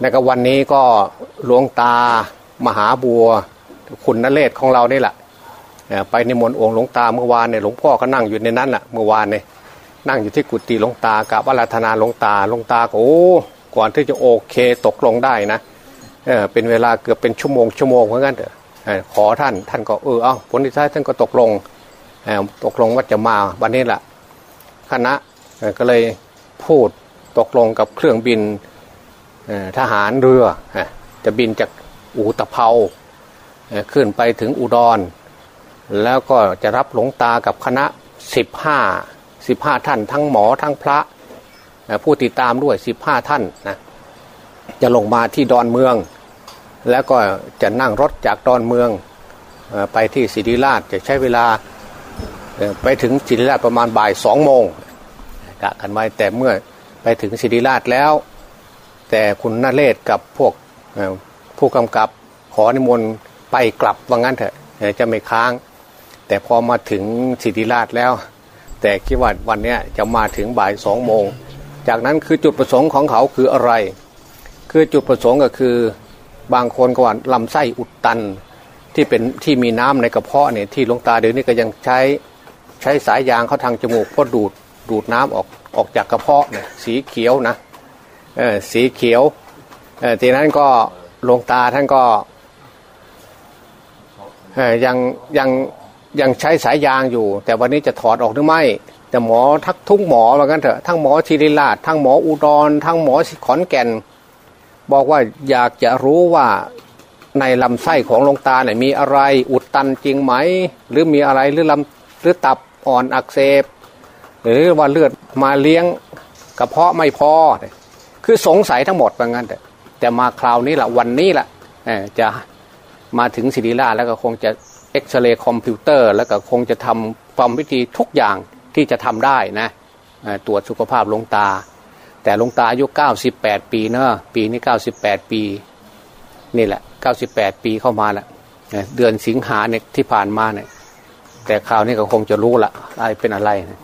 ในกับวันนี้ก็หลวงตามหาบัว คุณนเรศของเรานี่แหละไปในมนต์องค์หลวงตาเมื่อวานเนี่ยหลวงพ่อก็นั่งอยู่ในนั้นแหละเมื่อวานเนี่ยนั่งอยู่ที่กุฏิหลวงตากับวราธนาหลวงตาหลวงตาก็โอ้ก่อนที่จะโอเคตกลงได้นะเออเป็นเวลาเกือบเป็นชั่วโมงชั่วโมงเพราะงั้นเถอะขอท่านท่านก็เออเอาผลที่ท้ายท่านก็ตกลงตกลงว่าจะมาวันนี้แหละคณะก็เลยพูดตกลงกับเครื่องบิน ทหารเรือจะบินจากอูตะเภาขึ้นไปถึงอุดร แล้วก็จะรับหลวงตากับคณะสิบห้าสิบห้าท่าน ทั้งหมอทั้งพระผู้ติดตามด้วยสิบห้าท่านนะจะลงมาที่ดอนเมือง แล้วก็จะนั่งรถจากดอนเมืองไปที่ศิริราชจะใช้เวลาไปถึงศิริราชประมาณบ่ายสองโมงกะกันไว้แต่เมื่อไปถึงศิริราชแล้ว แต่คุณนาเรศกับพวกผู้กำกับขอนิมนต์ไปกลับว่างั้นเถอะจะไม่ค้าง แต่พอมาถึงศิริราชแล้ว แต่คิดว่าวันนี้จะมาถึงบ่ายสองโมง จากนั้นคือจุดประสงค์ของเขาคืออะไร คือจุดประสงค์ก็คือบางคนก็ว่าลำไส้อุดตันที่เป็นที่มีน้ำในกระเพาะเนี่ยที่ลงตาเดี๋ยวนี้ก็ยังใช้ใช้สายยางเข้าทางจมูกเพื่อดูดดูดน้ำออกออกจากกระเพาะเนี่ยสีเขียวนะ สีเขียวทีนั้นก็ลงตาท่านก็ยังยังยังใช้สายยางอยู่ แต่วันนี้จะถอดออกหรือไม่ แต่หมอทักทุกหมอว่ากันเถอะทั้งหมอชิริราชทั้งหมออุดร ทั้งหมอขอนแก่น บอกว่าอยากจะรู้ว่าในลำไส้ของลงตาเนี่ยมีอะไรอุดตันจริงไหม หรือมีอะไรหรือลำหรือตับอ่อนอักเสบ หรือว่าเลือดมาเลี้ยงกระเพาะไม่พอ คือสงสัยทั้งหมดว่างั้นแต่แต่มาคราวนี้ละวันนี้ละจะมาถึงศิริราชแล้วก็คงจะเอ็กซเรย์คอมพิวเตอร์ แล้วก็คงจะทำความวิธีทุกอย่างที่จะทำได้นะตรวจสุขภาพลงตา แต่ลงตาอายุ 98 ปีเนอะปีนี้ 98 ปี นี่แหละ 98 ปีเข้ามาแล้วเดือนสิงหาเนี่ยที่ผ่านมาเนี่ยแต่คราวนี้ก็คงจะรู้ละอะไรเป็นอะไรนะ